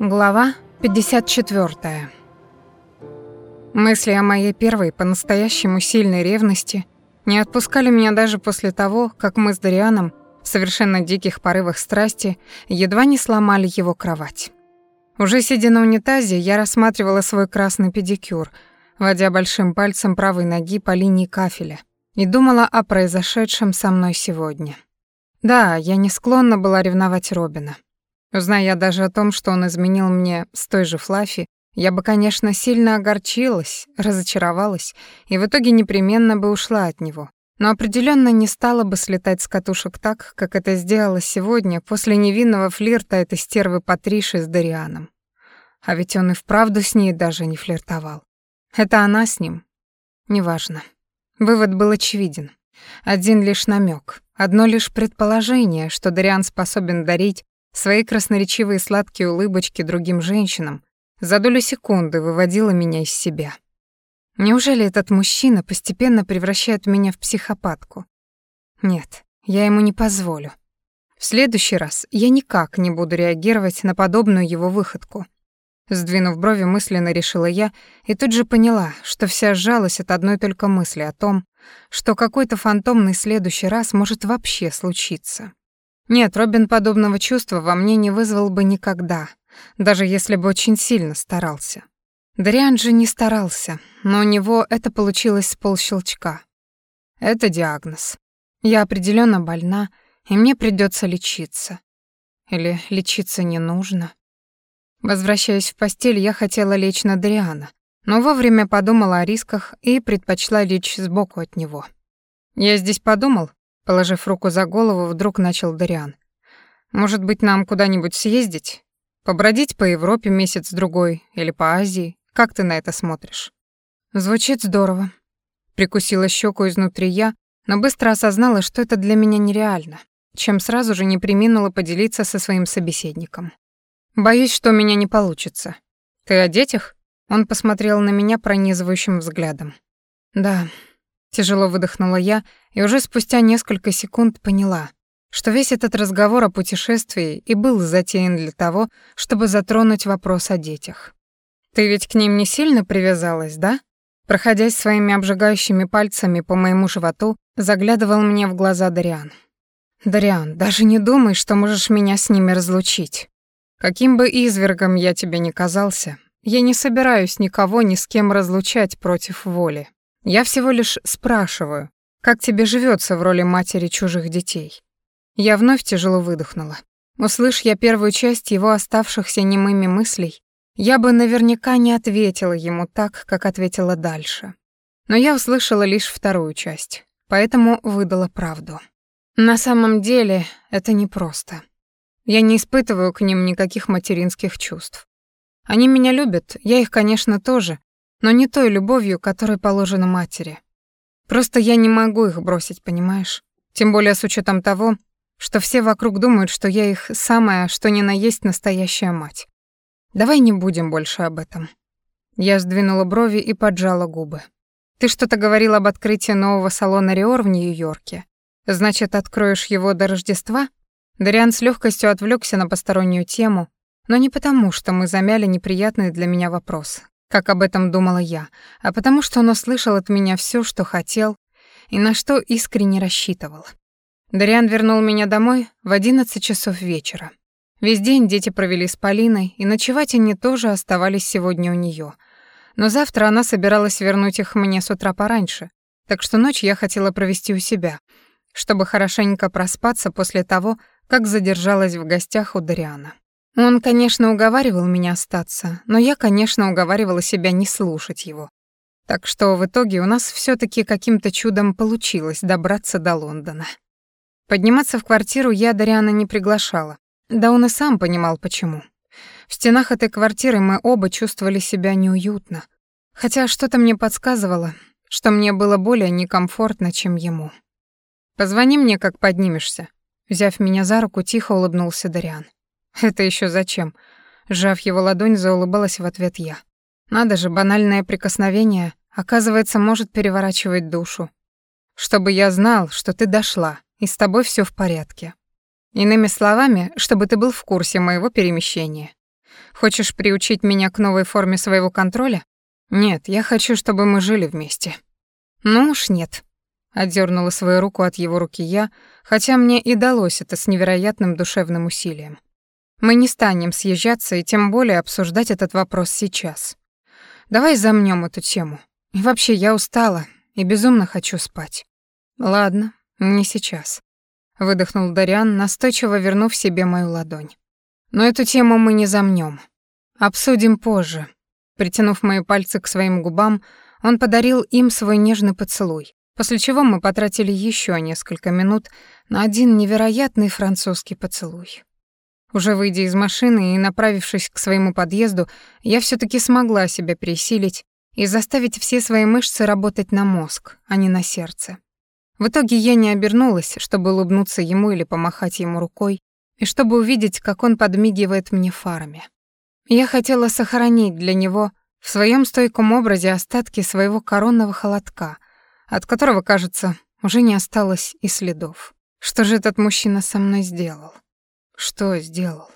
Глава 54. Мысли о моей первой по-настоящему сильной ревности не отпускали меня даже после того, как мы с Дарианом в совершенно диких порывах страсти едва не сломали его кровать. Уже сидя на унитазе, я рассматривала свой красный педикюр, водя большим пальцем правой ноги по линии кафеля, и думала о произошедшем со мной сегодня. Да, я не склонна была ревновать Робина. Узная я даже о том, что он изменил мне с той же Флаффи, я бы, конечно, сильно огорчилась, разочаровалась и в итоге непременно бы ушла от него. Но определенно не стала бы слетать с катушек так, как это сделала сегодня после невинного флирта этой стервы Патриши с Дарианом. А ведь он и вправду с ней даже не флиртовал. Это она с ним. Неважно. Вывод был очевиден. Один лишь намек, одно лишь предположение, что Дариан способен дарить Свои красноречивые сладкие улыбочки другим женщинам за долю секунды выводило меня из себя. Неужели этот мужчина постепенно превращает меня в психопатку? Нет, я ему не позволю. В следующий раз я никак не буду реагировать на подобную его выходку. Сдвинув брови, мысленно решила я и тут же поняла, что вся сжалась от одной только мысли о том, что какой-то фантомный следующий раз может вообще случиться. Нет, Робин подобного чувства во мне не вызвал бы никогда, даже если бы очень сильно старался. Дариан же не старался, но у него это получилось с полщелчка. Это диагноз. Я определенно больна, и мне придется лечиться. Или лечиться не нужно. Возвращаясь в постель, я хотела лечь на Дариана, но вовремя подумала о рисках и предпочла лечь сбоку от него. Я здесь подумал, Положив руку за голову, вдруг начал Дариан. «Может быть, нам куда-нибудь съездить? Побродить по Европе месяц-другой или по Азии? Как ты на это смотришь?» «Звучит здорово». Прикусила щеку изнутри я, но быстро осознала, что это для меня нереально, чем сразу же не приминула поделиться со своим собеседником. «Боюсь, что у меня не получится. Ты о детях?» Он посмотрел на меня пронизывающим взглядом. «Да, Тяжело выдохнула я и уже спустя несколько секунд поняла, что весь этот разговор о путешествии и был затеян для того, чтобы затронуть вопрос о детях. «Ты ведь к ним не сильно привязалась, да?» Проходясь своими обжигающими пальцами по моему животу, заглядывал мне в глаза Дариан. «Дариан, даже не думай, что можешь меня с ними разлучить. Каким бы извергом я тебе ни казался, я не собираюсь никого ни с кем разлучать против воли. Я всего лишь спрашиваю, как тебе живется в роли матери чужих детей. Я вновь тяжело выдохнула. Услышь я первую часть его оставшихся немыми мыслей, я бы наверняка не ответила ему так, как ответила дальше. Но я услышала лишь вторую часть, поэтому выдала правду. На самом деле это непросто. Я не испытываю к ним никаких материнских чувств. Они меня любят, я их, конечно, тоже, но не той любовью, которой положена матери. Просто я не могу их бросить, понимаешь? Тем более с учетом того, что все вокруг думают, что я их самая, что ни на есть настоящая мать. Давай не будем больше об этом. Я сдвинула брови и поджала губы. Ты что-то говорил об открытии нового салона Риор в Нью-Йорке. Значит, откроешь его до Рождества? Дариан с легкостью отвлекся на постороннюю тему, но не потому, что мы замяли неприятный для меня вопрос, как об этом думала я, а потому что он услышал от меня все, что хотел и на что искренне рассчитывал. Дариан вернул меня домой в 11 часов вечера. Весь день дети провели с Полиной, и ночевать они тоже оставались сегодня у нее. Но завтра она собиралась вернуть их мне с утра пораньше, так что ночь я хотела провести у себя, чтобы хорошенько проспаться после того, как задержалась в гостях у Дариана. Он, конечно, уговаривал меня остаться, но я, конечно, уговаривала себя не слушать его. Так что в итоге у нас все таки каким-то чудом получилось добраться до Лондона. Подниматься в квартиру я Дариана не приглашала. Да он и сам понимал, почему. В стенах этой квартиры мы оба чувствовали себя неуютно. Хотя что-то мне подсказывало, что мне было более некомфортно, чем ему. «Позвони мне, как поднимешься». Взяв меня за руку, тихо улыбнулся Дариан. Это еще зачем? Сжав его ладонь, заулыбалась в ответ я. Надо же, банальное прикосновение, оказывается, может переворачивать душу. Чтобы я знал, что ты дошла, и с тобой все в порядке. Иными словами, чтобы ты был в курсе моего перемещения. Хочешь приучить меня к новой форме своего контроля? Нет, я хочу, чтобы мы жили вместе. Ну уж нет. Отдернула свою руку от его руки я, хотя мне и далось это с невероятным душевным усилием. Мы не станем съезжаться и тем более обсуждать этот вопрос сейчас. Давай замнем эту тему. И вообще, я устала и безумно хочу спать. Ладно, не сейчас. Выдохнул Дариан, настойчиво вернув себе мою ладонь. Но эту тему мы не замнем. Обсудим позже. Притянув мои пальцы к своим губам, он подарил им свой нежный поцелуй, после чего мы потратили еще несколько минут на один невероятный французский поцелуй. Уже выйдя из машины и направившись к своему подъезду, я все таки смогла себя пересилить и заставить все свои мышцы работать на мозг, а не на сердце. В итоге я не обернулась, чтобы улыбнуться ему или помахать ему рукой, и чтобы увидеть, как он подмигивает мне фарами. Я хотела сохранить для него в своем стойком образе остатки своего коронного холодка, от которого, кажется, уже не осталось и следов. Что же этот мужчина со мной сделал? Что сделал?